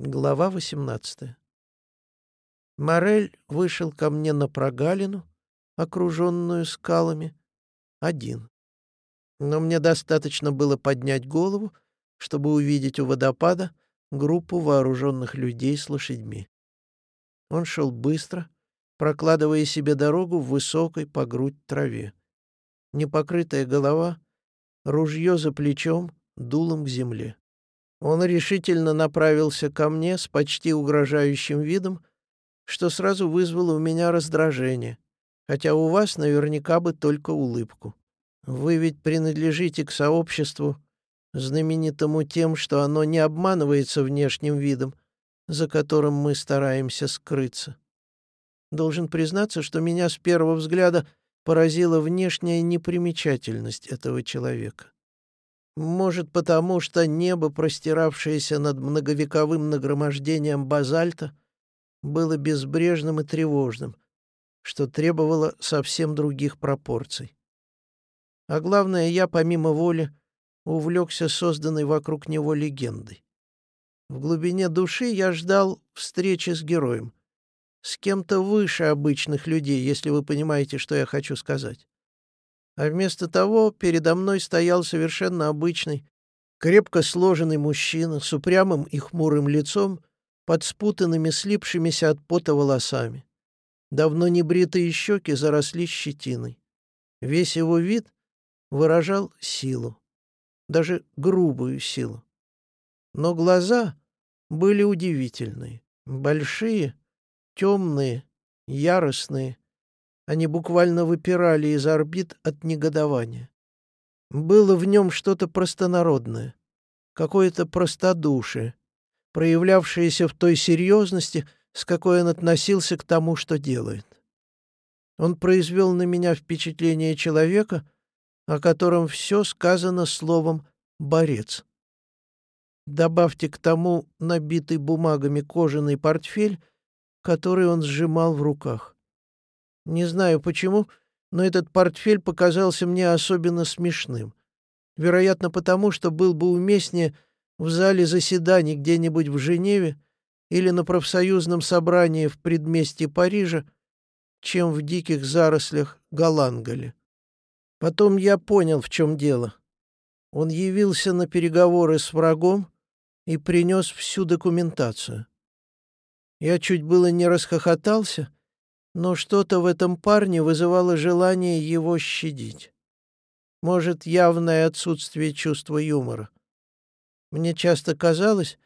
Глава 18. Морель вышел ко мне на прогалину, окруженную скалами, один. Но мне достаточно было поднять голову, чтобы увидеть у водопада группу вооруженных людей с лошадьми. Он шел быстро, прокладывая себе дорогу в высокой по грудь траве. Непокрытая голова, ружье за плечом, дулом к земле. Он решительно направился ко мне с почти угрожающим видом, что сразу вызвало у меня раздражение, хотя у вас наверняка бы только улыбку. Вы ведь принадлежите к сообществу, знаменитому тем, что оно не обманывается внешним видом, за которым мы стараемся скрыться. Должен признаться, что меня с первого взгляда поразила внешняя непримечательность этого человека. Может, потому что небо, простиравшееся над многовековым нагромождением базальта, было безбрежным и тревожным, что требовало совсем других пропорций. А главное, я, помимо воли, увлекся созданной вокруг него легендой. В глубине души я ждал встречи с героем, с кем-то выше обычных людей, если вы понимаете, что я хочу сказать а вместо того передо мной стоял совершенно обычный, крепко сложенный мужчина с упрямым и хмурым лицом, под спутанными слипшимися от пота волосами. Давно не бритые щеки заросли щетиной. Весь его вид выражал силу, даже грубую силу. Но глаза были удивительные, большие, темные, яростные, они буквально выпирали из орбит от негодования. Было в нем что-то простонародное, какое-то простодушие, проявлявшееся в той серьезности, с какой он относился к тому, что делает. Он произвел на меня впечатление человека, о котором все сказано словом «борец». Добавьте к тому набитый бумагами кожаный портфель, который он сжимал в руках. Не знаю почему, но этот портфель показался мне особенно смешным. Вероятно, потому что был бы уместнее в зале заседаний где-нибудь в Женеве или на профсоюзном собрании в предместье Парижа, чем в диких зарослях Галангале. Потом я понял, в чем дело. Он явился на переговоры с врагом и принес всю документацию. Я чуть было не расхохотался, но что-то в этом парне вызывало желание его щадить. Может, явное отсутствие чувства юмора. Мне часто казалось,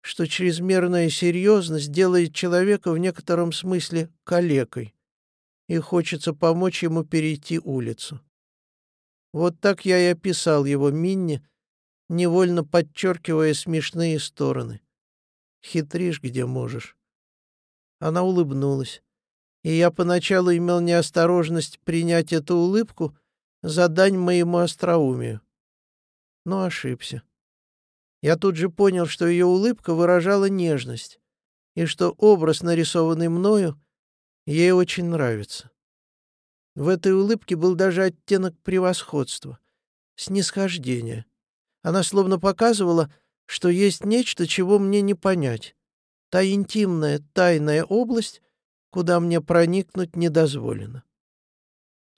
что чрезмерная серьезность делает человека в некотором смысле калекой, и хочется помочь ему перейти улицу. Вот так я и описал его Минни, невольно подчеркивая смешные стороны. Хитришь, где можешь. Она улыбнулась и я поначалу имел неосторожность принять эту улыбку за дань моему остроумию. Но ошибся. Я тут же понял, что ее улыбка выражала нежность, и что образ, нарисованный мною, ей очень нравится. В этой улыбке был даже оттенок превосходства, снисхождения. Она словно показывала, что есть нечто, чего мне не понять. Та интимная, тайная область, куда мне проникнуть не дозволено.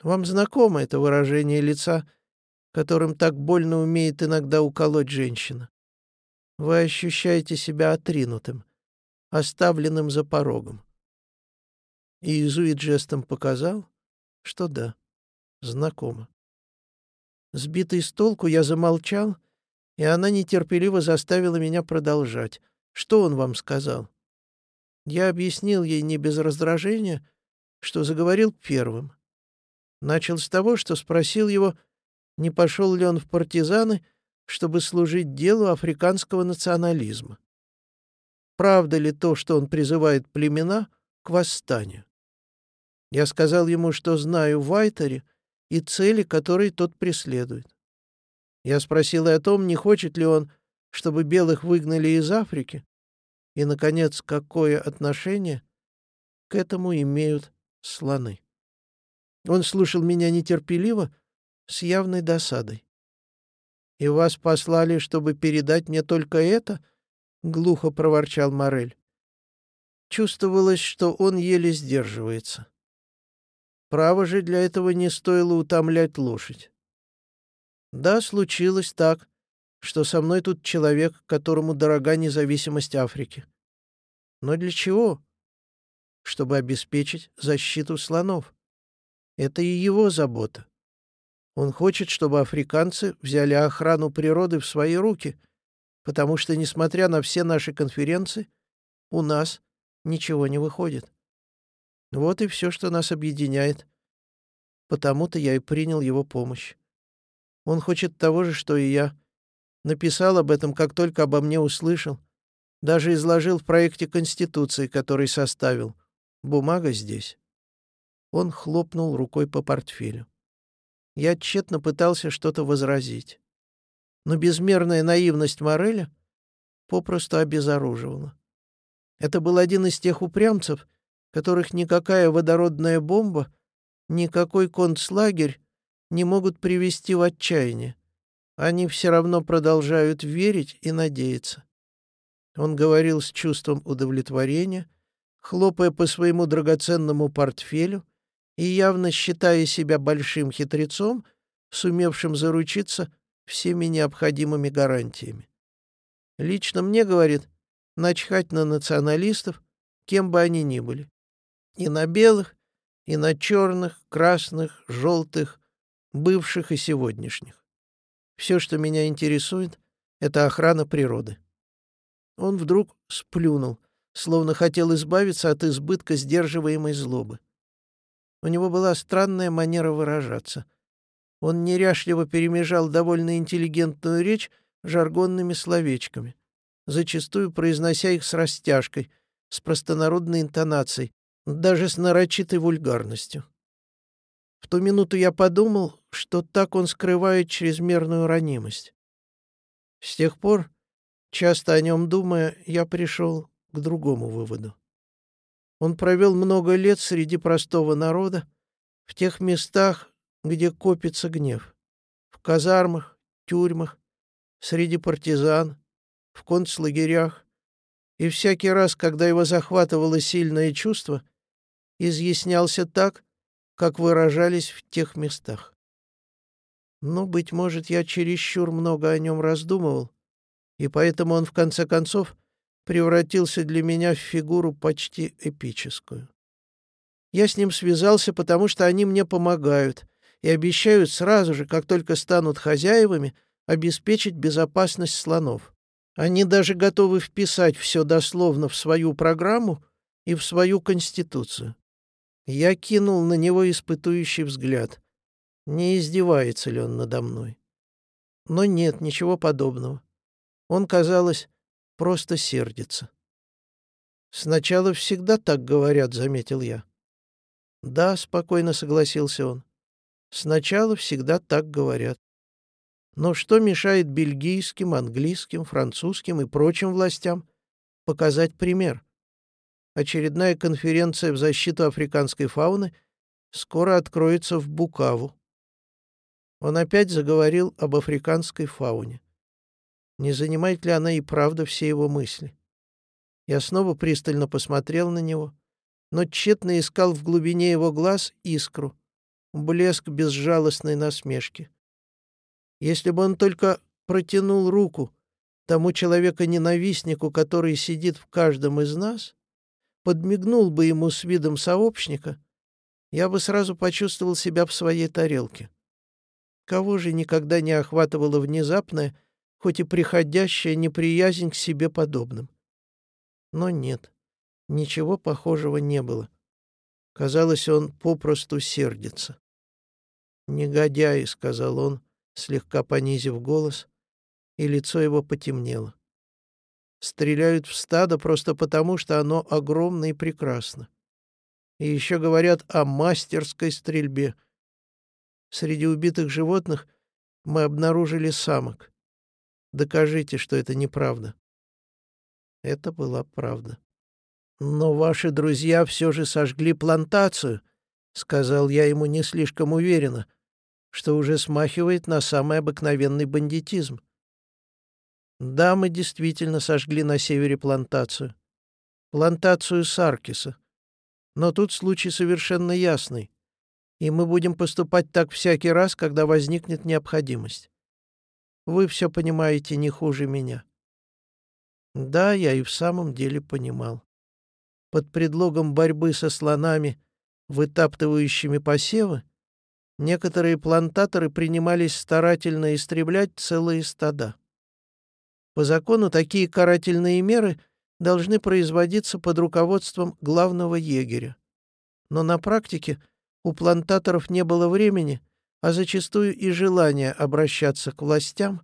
Вам знакомо это выражение лица, которым так больно умеет иногда уколоть женщина? Вы ощущаете себя отринутым, оставленным за порогом. И Иезуит жестом показал, что да, знакомо. Сбитый с толку, я замолчал, и она нетерпеливо заставила меня продолжать. Что он вам сказал? Я объяснил ей не без раздражения, что заговорил первым. Начал с того, что спросил его, не пошел ли он в партизаны, чтобы служить делу африканского национализма. Правда ли то, что он призывает племена к восстанию? Я сказал ему, что знаю Вайтере и цели, которые тот преследует. Я спросил и о том, не хочет ли он, чтобы белых выгнали из Африки, и, наконец, какое отношение к этому имеют слоны? Он слушал меня нетерпеливо, с явной досадой. «И вас послали, чтобы передать мне только это?» — глухо проворчал Морель. Чувствовалось, что он еле сдерживается. Право же для этого не стоило утомлять лошадь. Да, случилось так, что со мной тут человек, которому дорога независимость Африки. Но для чего? Чтобы обеспечить защиту слонов. Это и его забота. Он хочет, чтобы африканцы взяли охрану природы в свои руки, потому что, несмотря на все наши конференции, у нас ничего не выходит. Вот и все, что нас объединяет. Потому-то я и принял его помощь. Он хочет того же, что и я. Написал об этом, как только обо мне услышал. Даже изложил в проекте Конституции, который составил. Бумага здесь. Он хлопнул рукой по портфелю. Я тщетно пытался что-то возразить. Но безмерная наивность Мореля попросту обезоруживала. Это был один из тех упрямцев, которых никакая водородная бомба, никакой концлагерь не могут привести в отчаяние. Они все равно продолжают верить и надеяться. Он говорил с чувством удовлетворения, хлопая по своему драгоценному портфелю и явно считая себя большим хитрецом, сумевшим заручиться всеми необходимыми гарантиями. Лично мне, говорит, начхать на националистов, кем бы они ни были. И на белых, и на черных, красных, желтых, бывших и сегодняшних. Все, что меня интересует, — это охрана природы. Он вдруг сплюнул, словно хотел избавиться от избытка сдерживаемой злобы. У него была странная манера выражаться. Он неряшливо перемежал довольно интеллигентную речь жаргонными словечками, зачастую произнося их с растяжкой, с простонародной интонацией, даже с нарочитой вульгарностью. В ту минуту я подумал, что так он скрывает чрезмерную ранимость. С тех пор, часто о нем думая, я пришел к другому выводу. Он провел много лет среди простого народа, в тех местах, где копится гнев. В казармах, тюрьмах, среди партизан, в концлагерях. И всякий раз, когда его захватывало сильное чувство, изъяснялся так, как выражались в тех местах. Но, быть может, я чересчур много о нем раздумывал, и поэтому он, в конце концов, превратился для меня в фигуру почти эпическую. Я с ним связался, потому что они мне помогают и обещают сразу же, как только станут хозяевами, обеспечить безопасность слонов. Они даже готовы вписать все дословно в свою программу и в свою конституцию. Я кинул на него испытующий взгляд. Не издевается ли он надо мной? Но нет, ничего подобного. Он, казалось, просто сердится. «Сначала всегда так говорят», — заметил я. «Да», — спокойно согласился он. «Сначала всегда так говорят. Но что мешает бельгийским, английским, французским и прочим властям показать пример? Очередная конференция в защиту африканской фауны скоро откроется в Букаву. Он опять заговорил об африканской фауне. Не занимает ли она и правда все его мысли? Я снова пристально посмотрел на него, но тщетно искал в глубине его глаз искру, блеск безжалостной насмешки. Если бы он только протянул руку тому человека-ненавистнику, который сидит в каждом из нас, подмигнул бы ему с видом сообщника, я бы сразу почувствовал себя в своей тарелке. Кого же никогда не охватывала внезапная, хоть и приходящая неприязнь к себе подобным. Но нет, ничего похожего не было. Казалось, он попросту сердится. «Негодяй», — сказал он, слегка понизив голос, и лицо его потемнело. «Стреляют в стадо просто потому, что оно огромно и прекрасно. И еще говорят о мастерской стрельбе. Среди убитых животных мы обнаружили самок. Докажите, что это неправда». Это была правда. «Но ваши друзья все же сожгли плантацию», — сказал я ему не слишком уверенно, что уже смахивает на самый обыкновенный бандитизм. Да, мы действительно сожгли на севере плантацию. Плантацию Саркиса. Но тут случай совершенно ясный. И мы будем поступать так всякий раз, когда возникнет необходимость. Вы все понимаете не хуже меня. Да, я и в самом деле понимал. Под предлогом борьбы со слонами, вытаптывающими посевы, некоторые плантаторы принимались старательно истреблять целые стада. По закону такие карательные меры должны производиться под руководством главного егеря. Но на практике у плантаторов не было времени, а зачастую и желания обращаться к властям,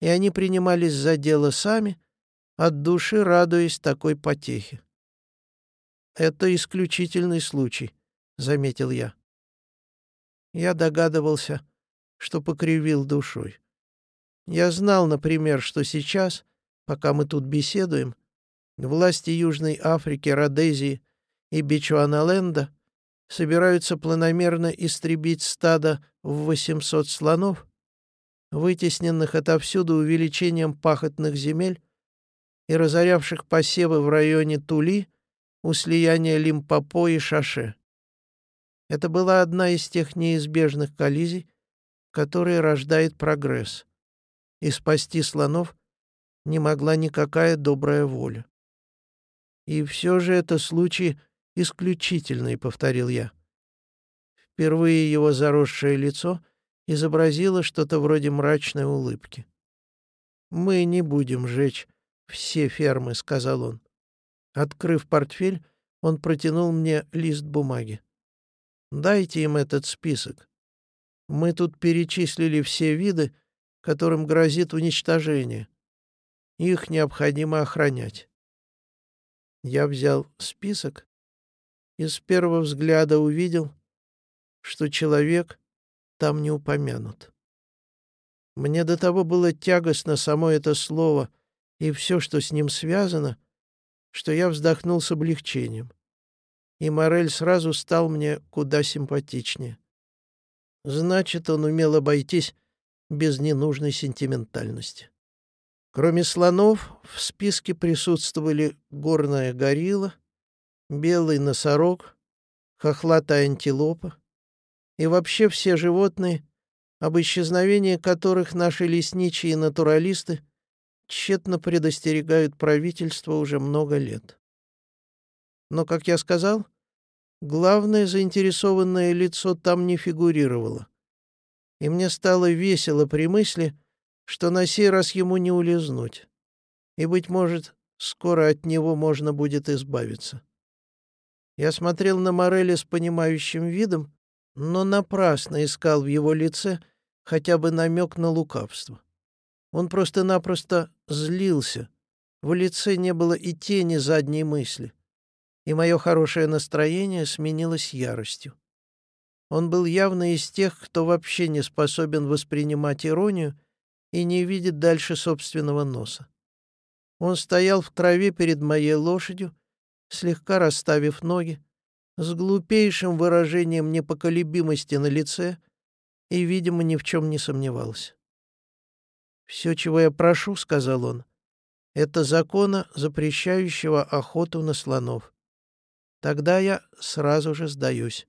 и они принимались за дело сами, от души радуясь такой потехе. «Это исключительный случай», — заметил я. Я догадывался, что покривил душой. Я знал, например, что сейчас, пока мы тут беседуем, власти Южной Африки, Родезии и Бичуаналенда собираются планомерно истребить стадо в 800 слонов, вытесненных отовсюду увеличением пахотных земель и разорявших посевы в районе Тули у слияния Лимпопо и Шаше. Это была одна из тех неизбежных коллизий, которые рождает прогресс и спасти слонов не могла никакая добрая воля. И все же это случай исключительный, — повторил я. Впервые его заросшее лицо изобразило что-то вроде мрачной улыбки. «Мы не будем жечь все фермы», — сказал он. Открыв портфель, он протянул мне лист бумаги. «Дайте им этот список. Мы тут перечислили все виды, которым грозит уничтожение. Их необходимо охранять. Я взял список и с первого взгляда увидел, что человек там не упомянут. Мне до того было тягостно само это слово и все, что с ним связано, что я вздохнул с облегчением. И Морель сразу стал мне куда симпатичнее. Значит, он умел обойтись без ненужной сентиментальности. Кроме слонов, в списке присутствовали горная горилла, белый носорог, хохлатая антилопа и вообще все животные, об исчезновении которых наши лесничие и натуралисты тщетно предостерегают правительство уже много лет. Но, как я сказал, главное заинтересованное лицо там не фигурировало и мне стало весело при мысли, что на сей раз ему не улизнуть, и, быть может, скоро от него можно будет избавиться. Я смотрел на Мореля с понимающим видом, но напрасно искал в его лице хотя бы намек на лукавство. Он просто-напросто злился, в лице не было и тени задней мысли, и мое хорошее настроение сменилось яростью. Он был явно из тех, кто вообще не способен воспринимать иронию и не видит дальше собственного носа. Он стоял в траве перед моей лошадью, слегка расставив ноги, с глупейшим выражением непоколебимости на лице и, видимо, ни в чем не сомневался. «Все, чего я прошу, — сказал он, — это закона, запрещающего охоту на слонов. Тогда я сразу же сдаюсь.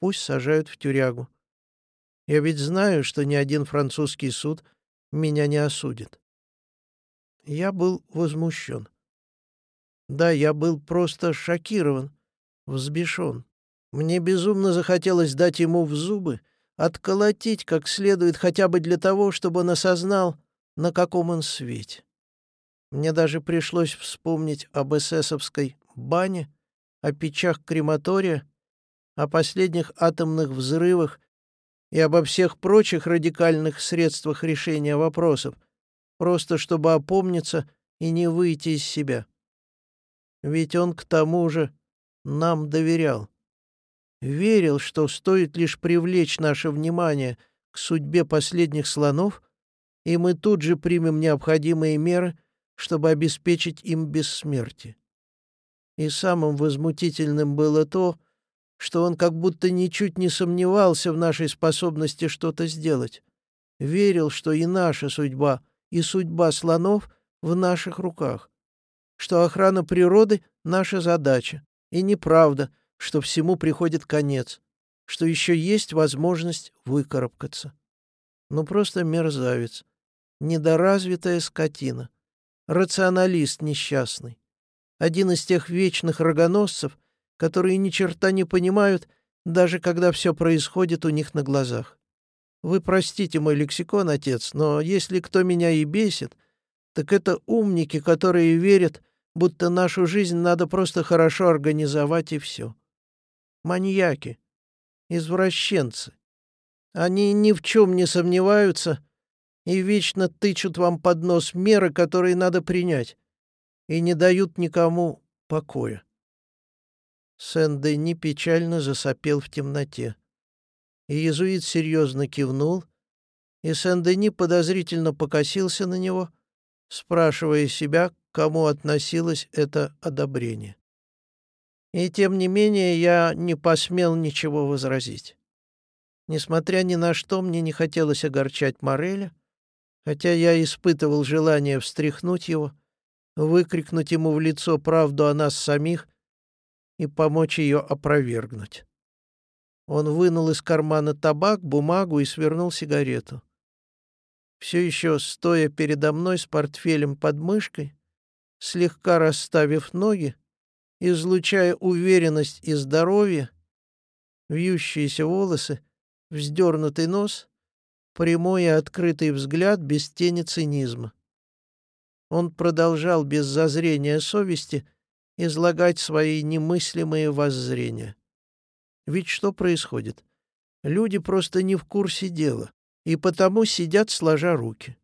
Пусть сажают в тюрягу. Я ведь знаю, что ни один французский суд меня не осудит. Я был возмущен. Да, я был просто шокирован, взбешен. Мне безумно захотелось дать ему в зубы, отколотить как следует хотя бы для того, чтобы он осознал, на каком он свете. Мне даже пришлось вспомнить об эсэсовской бане, о печах крематория о последних атомных взрывах и обо всех прочих радикальных средствах решения вопросов, просто чтобы опомниться и не выйти из себя. Ведь он к тому же нам доверял. Верил, что стоит лишь привлечь наше внимание к судьбе последних слонов, и мы тут же примем необходимые меры, чтобы обеспечить им бессмертие. И самым возмутительным было то, что он как будто ничуть не сомневался в нашей способности что-то сделать. Верил, что и наша судьба и судьба слонов в наших руках, что охрана природы — наша задача, и неправда, что всему приходит конец, что еще есть возможность выкарабкаться. Ну просто мерзавец, недоразвитая скотина, рационалист несчастный, один из тех вечных рогоносцев, которые ни черта не понимают, даже когда все происходит у них на глазах. Вы простите мой лексикон, отец, но если кто меня и бесит, так это умники, которые верят, будто нашу жизнь надо просто хорошо организовать и все. Маньяки, извращенцы. Они ни в чем не сомневаются и вечно тычут вам под нос меры, которые надо принять, и не дают никому покоя. Сен-Дени печально засопел в темноте. Иезуит серьезно кивнул, и Сен-Дени подозрительно покосился на него, спрашивая себя, к кому относилось это одобрение. И тем не менее я не посмел ничего возразить. Несмотря ни на что, мне не хотелось огорчать Мореля, хотя я испытывал желание встряхнуть его, выкрикнуть ему в лицо правду о нас самих и помочь ее опровергнуть. Он вынул из кармана табак, бумагу и свернул сигарету. Все еще стоя передо мной с портфелем под мышкой, слегка расставив ноги, излучая уверенность и здоровье, вьющиеся волосы, вздернутый нос, прямой и открытый взгляд без тени цинизма. Он продолжал без зазрения совести — излагать свои немыслимые воззрения. Ведь что происходит? Люди просто не в курсе дела, и потому сидят сложа руки.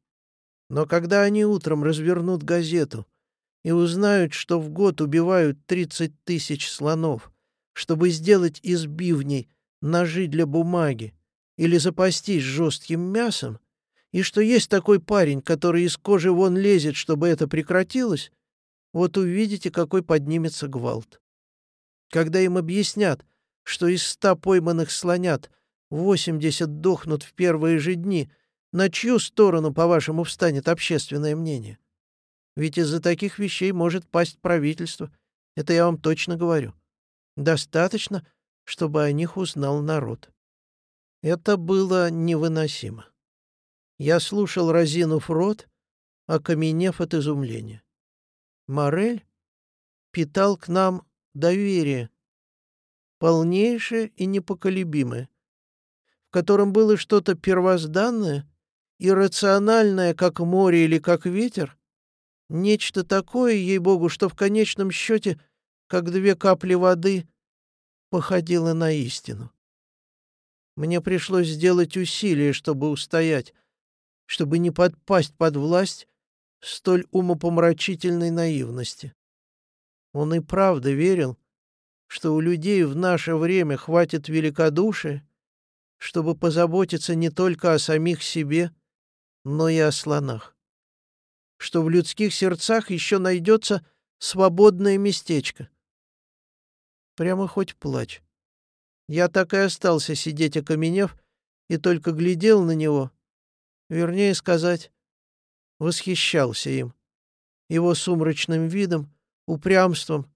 Но когда они утром развернут газету и узнают, что в год убивают 30 тысяч слонов, чтобы сделать из бивней ножи для бумаги или запастись жестким мясом, и что есть такой парень, который из кожи вон лезет, чтобы это прекратилось, вот увидите, какой поднимется гвалт. Когда им объяснят, что из ста пойманных слонят восемьдесят дохнут в первые же дни, на чью сторону, по-вашему, встанет общественное мнение? Ведь из-за таких вещей может пасть правительство. Это я вам точно говорю. Достаточно, чтобы о них узнал народ. Это было невыносимо. Я слушал, разинув рот, окаменев от изумления. Морель питал к нам доверие, полнейшее и непоколебимое, в котором было что-то первозданное, иррациональное, как море или как ветер, нечто такое, ей-богу, что в конечном счете, как две капли воды, походило на истину. Мне пришлось сделать усилие, чтобы устоять, чтобы не подпасть под власть столь умопомрачительной наивности. Он и правда верил, что у людей в наше время хватит великодушия, чтобы позаботиться не только о самих себе, но и о слонах. Что в людских сердцах еще найдется свободное местечко. Прямо хоть плачь. Я так и остался сидеть окаменев и только глядел на него, вернее сказать, восхищался им, его сумрачным видом, упрямством,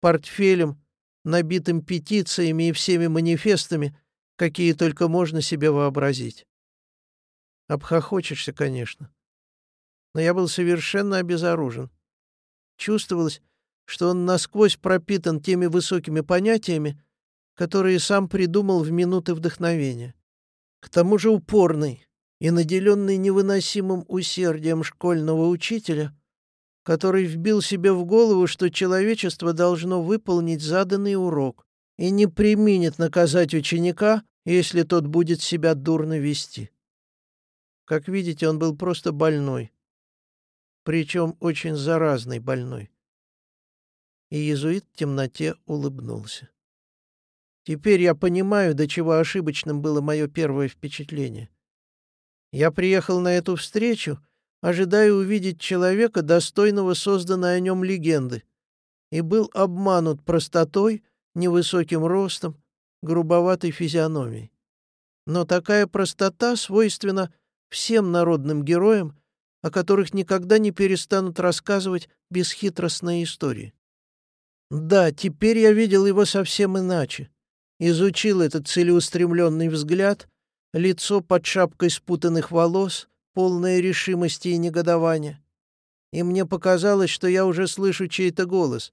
портфелем, набитым петициями и всеми манифестами, какие только можно себе вообразить. Обхохочешься, конечно. Но я был совершенно обезоружен. Чувствовалось, что он насквозь пропитан теми высокими понятиями, которые сам придумал в минуты вдохновения. К тому же упорный, и наделенный невыносимым усердием школьного учителя, который вбил себе в голову, что человечество должно выполнить заданный урок и не применит наказать ученика, если тот будет себя дурно вести. Как видите, он был просто больной, причем очень заразный больной. И иезуит в темноте улыбнулся. Теперь я понимаю, до чего ошибочным было мое первое впечатление. Я приехал на эту встречу, ожидая увидеть человека, достойного созданной о нем легенды, и был обманут простотой, невысоким ростом, грубоватой физиономией. Но такая простота свойственна всем народным героям, о которых никогда не перестанут рассказывать бесхитростные истории. Да, теперь я видел его совсем иначе. Изучил этот целеустремленный взгляд, лицо под шапкой спутанных волос, полное решимости и негодования. И мне показалось, что я уже слышу чей-то голос.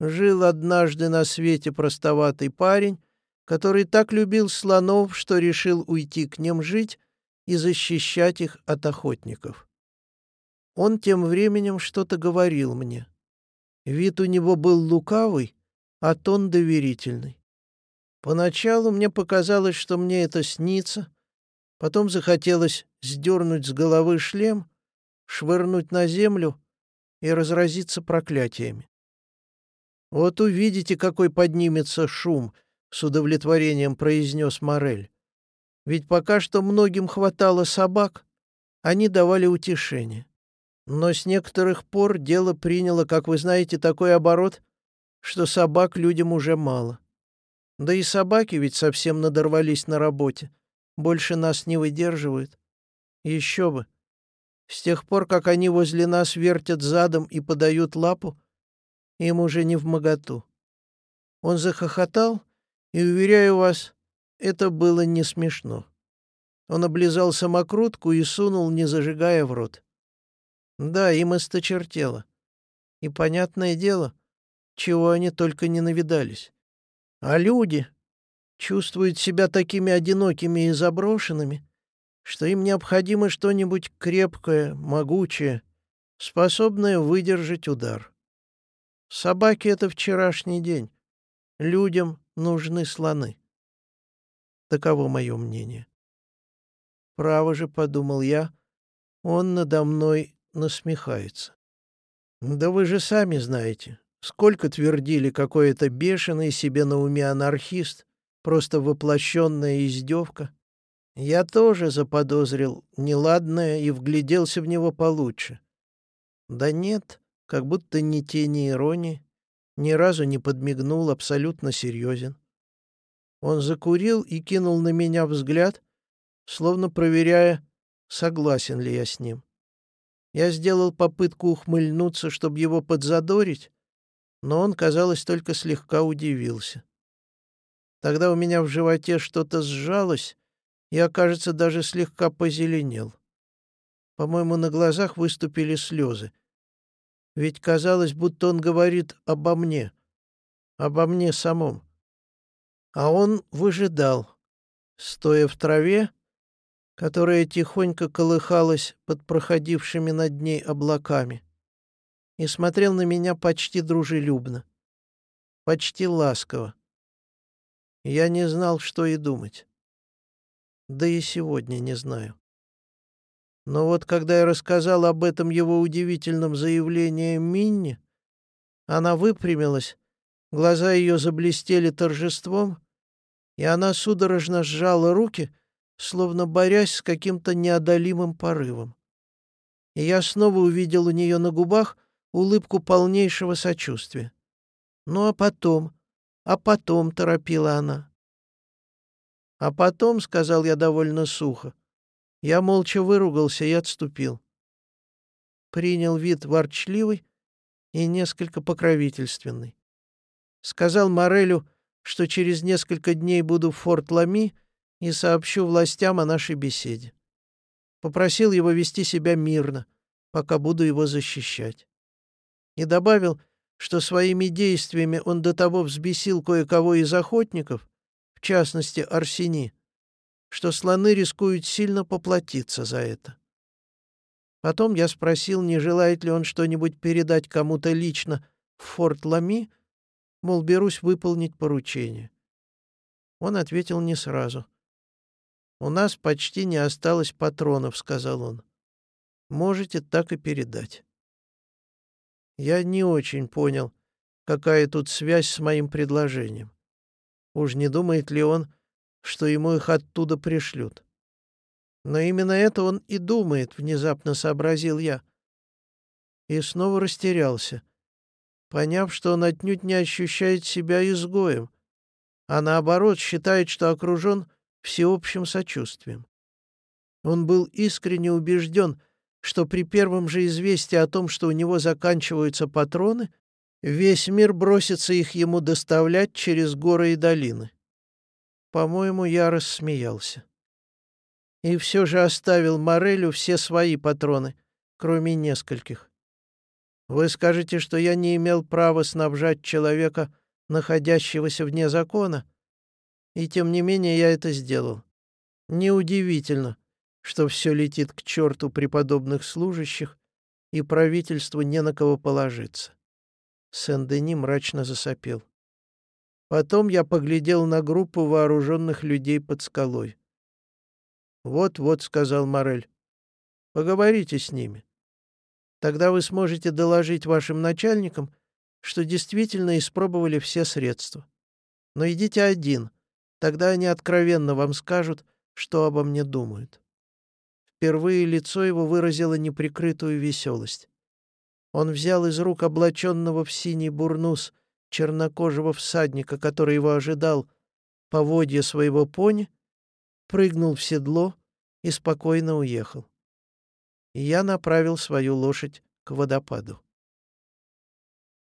Жил однажды на свете простоватый парень, который так любил слонов, что решил уйти к ним жить и защищать их от охотников. Он тем временем что-то говорил мне. Вид у него был лукавый, а тон доверительный. Поначалу мне показалось, что мне это снится, потом захотелось сдернуть с головы шлем, швырнуть на землю и разразиться проклятиями. «Вот увидите, какой поднимется шум», — с удовлетворением произнес Морель. «Ведь пока что многим хватало собак, они давали утешение. Но с некоторых пор дело приняло, как вы знаете, такой оборот, что собак людям уже мало. Да и собаки ведь совсем надорвались на работе, больше нас не выдерживают. Еще бы. С тех пор, как они возле нас вертят задом и подают лапу, им уже не в моготу. Он захохотал, и, уверяю вас, это было не смешно. Он облизал самокрутку и сунул, не зажигая в рот. Да, им осточертело. И, понятное дело, чего они только не навидались. А люди чувствуют себя такими одинокими и заброшенными, что им необходимо что-нибудь крепкое, могучее, способное выдержать удар. Собаки — это вчерашний день. Людям нужны слоны. Таково мое мнение. Право же, — подумал я, — он надо мной насмехается. Да вы же сами знаете, сколько твердили какой это бешеный себе на уме анархист, просто воплощенная издевка. Я тоже заподозрил неладное и вгляделся в него получше. Да нет, как будто ни тени иронии, ни разу не подмигнул, абсолютно серьезен. Он закурил и кинул на меня взгляд, словно проверяя, согласен ли я с ним. Я сделал попытку ухмыльнуться, чтобы его подзадорить, но он, казалось, только слегка удивился. Тогда у меня в животе что-то сжалось, я, кажется, даже слегка позеленел. По-моему, на глазах выступили слезы. Ведь казалось, будто он говорит обо мне, обо мне самом. А он выжидал, стоя в траве которая тихонько колыхалась под проходившими над ней облаками, и смотрел на меня почти дружелюбно, почти ласково. Я не знал, что и думать. Да и сегодня не знаю. Но вот когда я рассказал об этом его удивительном заявлении Минни, она выпрямилась, глаза ее заблестели торжеством, и она судорожно сжала руки — словно борясь с каким-то неодолимым порывом. И я снова увидел у нее на губах улыбку полнейшего сочувствия. «Ну а потом? А потом?» — торопила она. «А потом», — сказал я довольно сухо, — я молча выругался и отступил. Принял вид ворчливый и несколько покровительственный. Сказал Морелю, что через несколько дней буду в Форт Лами и сообщу властям о нашей беседе. Попросил его вести себя мирно, пока буду его защищать. И добавил, что своими действиями он до того взбесил кое-кого из охотников, в частности Арсени, что слоны рискуют сильно поплатиться за это. Потом я спросил, не желает ли он что-нибудь передать кому-то лично в Форт Лами, мол, берусь выполнить поручение. Он ответил не сразу. «У нас почти не осталось патронов», — сказал он. «Можете так и передать». Я не очень понял, какая тут связь с моим предложением. Уж не думает ли он, что ему их оттуда пришлют? Но именно это он и думает, внезапно сообразил я. И снова растерялся, поняв, что он отнюдь не ощущает себя изгоем, а наоборот считает, что окружен всеобщим сочувствием. Он был искренне убежден, что при первом же известии о том, что у него заканчиваются патроны, весь мир бросится их ему доставлять через горы и долины. По-моему, я рассмеялся. И все же оставил Морелю все свои патроны, кроме нескольких. Вы скажете, что я не имел права снабжать человека, находящегося вне закона, и тем не менее я это сделал. Неудивительно, что все летит к черту при подобных служащих, и правительству не на кого положиться. Сен-Дени мрачно засопел. Потом я поглядел на группу вооруженных людей под скалой. «Вот-вот», — сказал Морель, — «поговорите с ними. Тогда вы сможете доложить вашим начальникам, что действительно испробовали все средства. Но идите один, тогда они откровенно вам скажут, что обо мне думают». Впервые лицо его выразило неприкрытую веселость. Он взял из рук облаченного в синий бурнус чернокожего всадника, который его ожидал, поводья своего пони, прыгнул в седло и спокойно уехал. Я направил свою лошадь к водопаду.